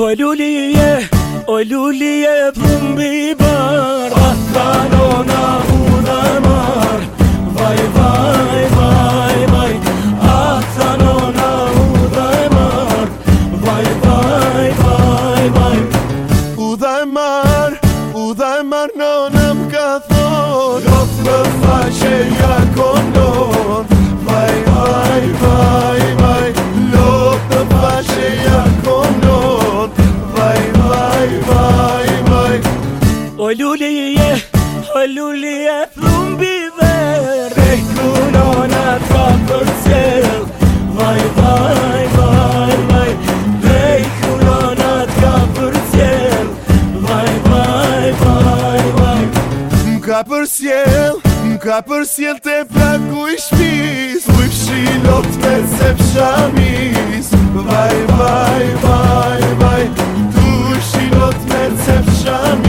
Oj lulli e, oj lulli e dhumbi bar Ata nona u dajmar, vaj vaj, vaj vaj Ata nona u dajmar, vaj vaj, vaj vaj U dajmar, u dajmar në nëmë këtë nët Lohë në faqe jakon nët, vaj, vaj vaj Pëllulli e, pëllulli e, plumbi dhe Dhej kënonat ka për s'jell, vaj, vaj, vaj, vaj Dhej kënonat ka për s'jell, vaj, vaj, vaj, për s'jell, m'ka t'e praku i shpiz Ujpësh i lot me tsep shamis Vaj, vaj, vaj, vaj, Tu i lot me tsep shamis